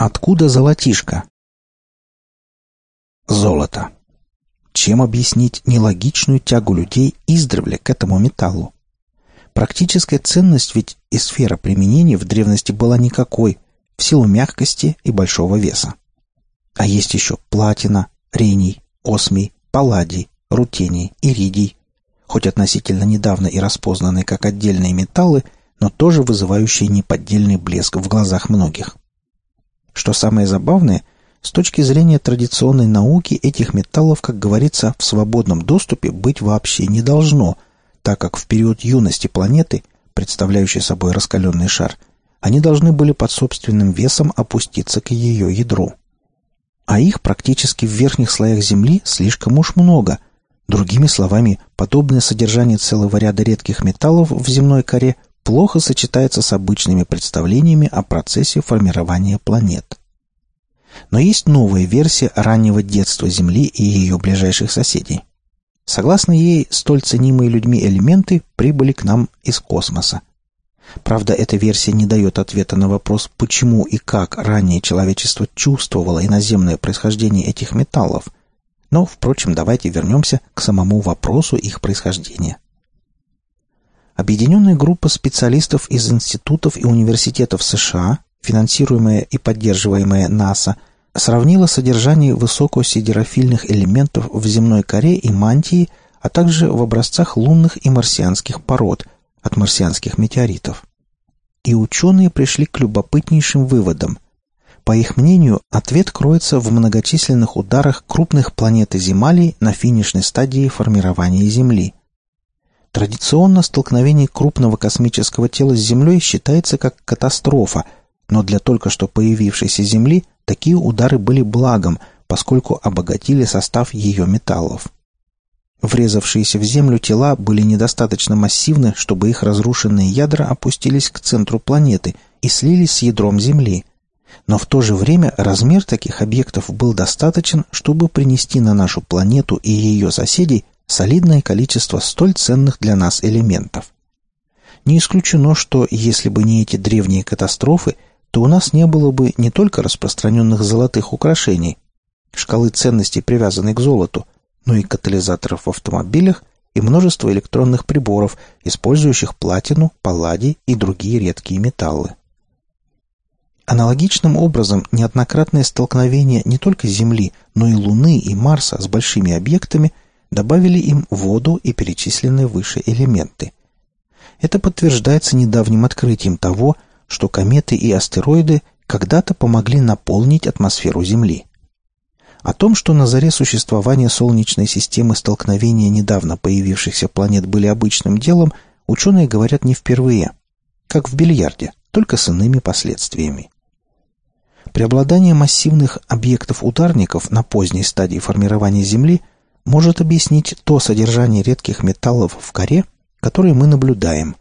Откуда золотишко? Золото. Чем объяснить нелогичную тягу людей издревле к этому металлу? Практическая ценность ведь и сфера применения в древности была никакой, в силу мягкости и большого веса. А есть еще платина, рений, осмий, палладий, рутений, иридий, хоть относительно недавно и распознанные как отдельные металлы, но тоже вызывающие неподдельный блеск в глазах многих. Что самое забавное, с точки зрения традиционной науки этих металлов, как говорится, в свободном доступе быть вообще не должно, так как в период юности планеты, представляющей собой раскаленный шар, они должны были под собственным весом опуститься к ее ядру. А их практически в верхних слоях Земли слишком уж много. Другими словами, подобное содержание целого ряда редких металлов в земной коре плохо сочетается с обычными представлениями о процессе формирования планет. Но есть новая версия раннего детства Земли и ее ближайших соседей. Согласно ей, столь ценимые людьми элементы прибыли к нам из космоса. Правда, эта версия не дает ответа на вопрос, почему и как ранее человечество чувствовало иноземное происхождение этих металлов. Но, впрочем, давайте вернемся к самому вопросу их происхождения. Объединенная группа специалистов из институтов и университетов США, финансируемая и поддерживаемая НАСА, сравнила содержание высокосидерофильных элементов в земной коре и мантии, а также в образцах лунных и марсианских пород от марсианских метеоритов. И ученые пришли к любопытнейшим выводам. По их мнению, ответ кроется в многочисленных ударах крупных планет и Земалий на финишной стадии формирования Земли – Традиционно столкновение крупного космического тела с Землей считается как катастрофа, но для только что появившейся Земли такие удары были благом, поскольку обогатили состав ее металлов. Врезавшиеся в Землю тела были недостаточно массивны, чтобы их разрушенные ядра опустились к центру планеты и слились с ядром Земли. Но в то же время размер таких объектов был достаточен, чтобы принести на нашу планету и ее соседей солидное количество столь ценных для нас элементов. Не исключено, что если бы не эти древние катастрофы, то у нас не было бы не только распространенных золотых украшений, шкалы ценностей, привязанной к золоту, но и катализаторов в автомобилях и множество электронных приборов, использующих платину, палладий и другие редкие металлы. Аналогичным образом неоднократное столкновение не только Земли, но и Луны и Марса с большими объектами – добавили им воду и перечисленные выше элементы. Это подтверждается недавним открытием того, что кометы и астероиды когда-то помогли наполнить атмосферу Земли. О том, что на заре существования Солнечной системы столкновения недавно появившихся планет были обычным делом, ученые говорят не впервые. Как в бильярде, только с иными последствиями. Преобладание массивных объектов-ударников на поздней стадии формирования Земли может объяснить то содержание редких металлов в коре, которое мы наблюдаем.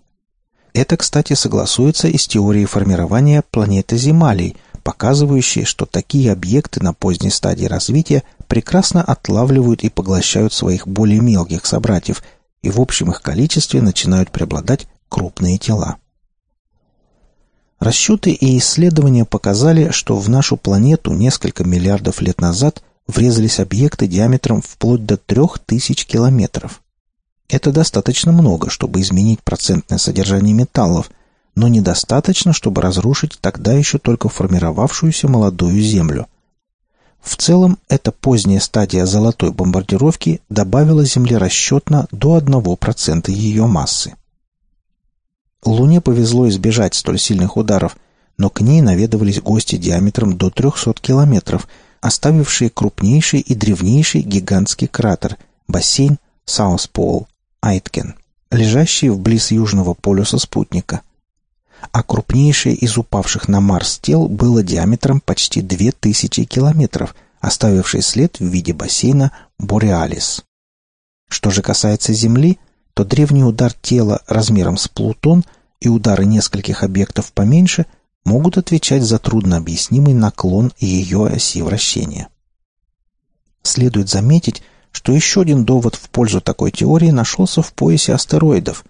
Это, кстати, согласуется и с теорией формирования планеты Земалий, показывающей, что такие объекты на поздней стадии развития прекрасно отлавливают и поглощают своих более мелких собратьев, и в общем их количестве начинают преобладать крупные тела. Расчеты и исследования показали, что в нашу планету несколько миллиардов лет назад врезались объекты диаметром вплоть до 3000 километров. Это достаточно много, чтобы изменить процентное содержание металлов, но недостаточно, чтобы разрушить тогда еще только формировавшуюся молодую Землю. В целом, эта поздняя стадия золотой бомбардировки добавила Земле расчетно до 1% ее массы. Луне повезло избежать столь сильных ударов, но к ней наведывались гости диаметром до 300 километров – оставившие крупнейший и древнейший гигантский кратер – бассейн Саус-Пол – Айткен, лежащий вблизи южного полюса спутника. А крупнейшее из упавших на Марс тел было диаметром почти 2000 километров, оставивший след в виде бассейна Бореалис. Что же касается Земли, то древний удар тела размером с Плутон и удары нескольких объектов поменьше – могут отвечать за труднообъяснимый наклон ее оси вращения. Следует заметить, что еще один довод в пользу такой теории нашелся в поясе астероидов.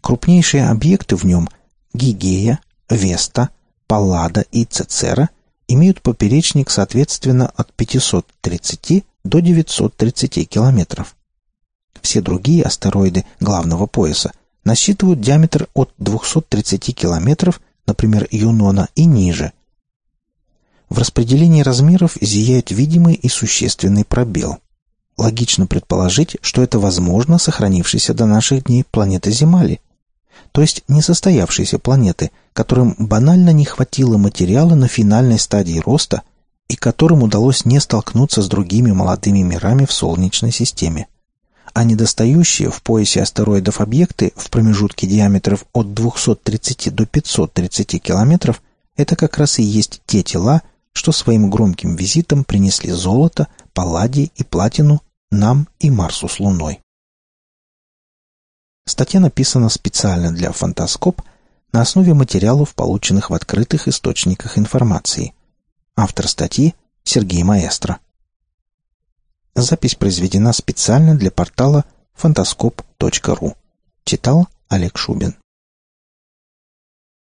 Крупнейшие объекты в нем – Гигея, Веста, Паллада и Цецера имеют поперечник, соответственно, от 530 до 930 километров. Все другие астероиды главного пояса насчитывают диаметр от 230 километров, например, Юнона, и ниже. В распределении размеров зияет видимый и существенный пробел. Логично предположить, что это возможно сохранившейся до наших дней планета Земали, то есть несостоявшейся планеты, которым банально не хватило материала на финальной стадии роста и которым удалось не столкнуться с другими молодыми мирами в Солнечной системе. А недостающие в поясе астероидов объекты в промежутке диаметров от 230 до 530 километров – это как раз и есть те тела, что своим громким визитом принесли золото, палладий и платину нам и Марсу с Луной. Статья написана специально для «Фантаскоп» на основе материалов, полученных в открытых источниках информации. Автор статьи – Сергей Маэстро. Запись произведена специально для портала фантаскоп.ру. Читал Олег Шубин.